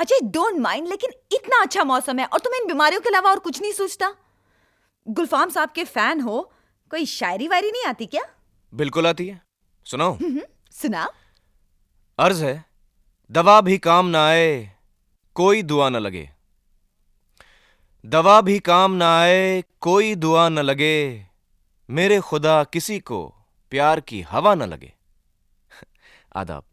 Ajay don't mind लेकिन इतना अच्छा मौसम है और तुम्हें इन बीमारियों के अलावा और कुछ नहीं सोचता। गुलफाम साहब के फ़ैन हो कोई शायरी वायरी नहीं आती क्या? बिल्कुल आती है। सुनाओ। हम्म, सुना अर्ज़ है दवा भी काम ना आए कोई दुआ न लगे। दवा भी काम ना आए कोई दुआ न लगे मेरे खुदा किसी को प्यार की हवा न लगे। आदाब।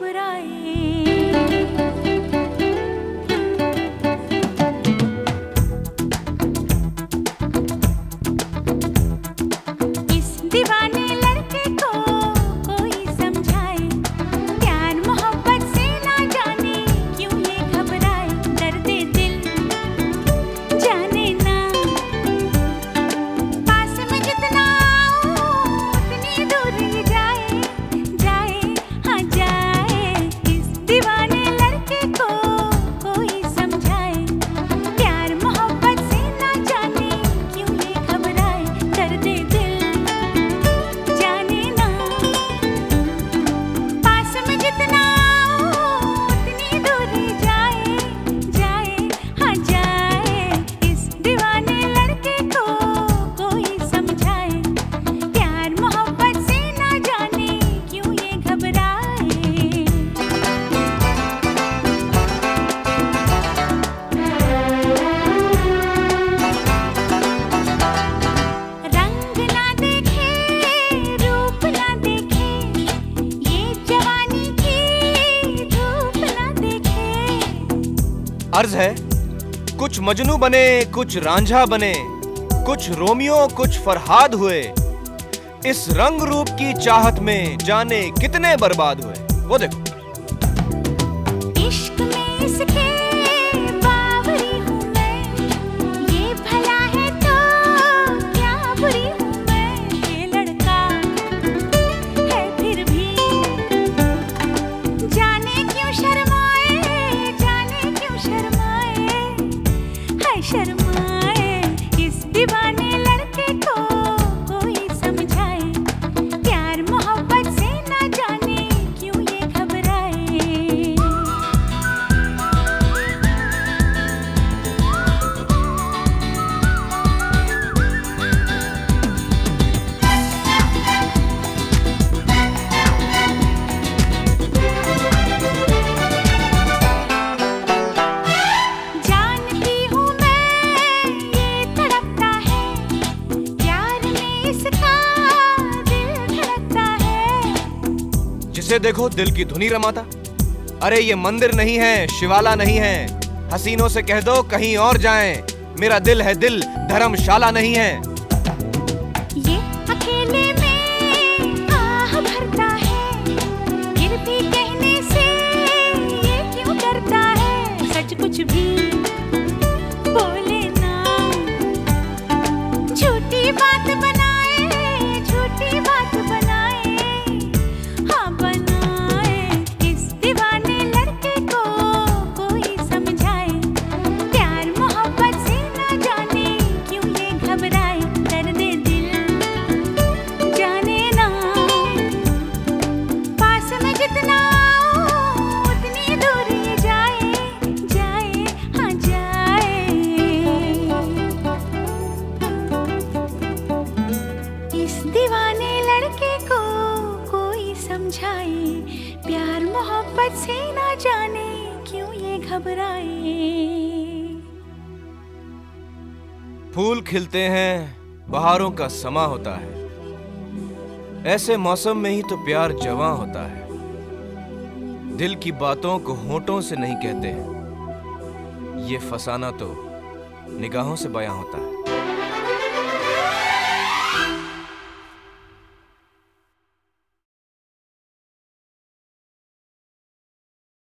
घबराए अर्ज़ है, कुछ मजनू बने, कुछ रांझा बने, कुछ रोमियो, कुछ फरहाद हुए। इस रंग रूप की चाहत में जाने कितने बर्बाद हुए। वो देखो। इश्क में इसके şaşarım जिसे देखो, दिल की धुनी रमाता। अरे, ये मंदिर नहीं है, शिवाला नहीं है। हसीनों से कह दो, कहीं और जाएँ। मेरा दिल है दिल, धर्मशाला नहीं है। से ना जाने क्यों ये घबराए? फूल खिलते हैं, बहारों का समा होता है। ऐसे मौसम में ही तो प्यार जवां होता है। दिल की बातों को होठों से नहीं कहते। ये फसाना तो निगाहों से बयां होता है।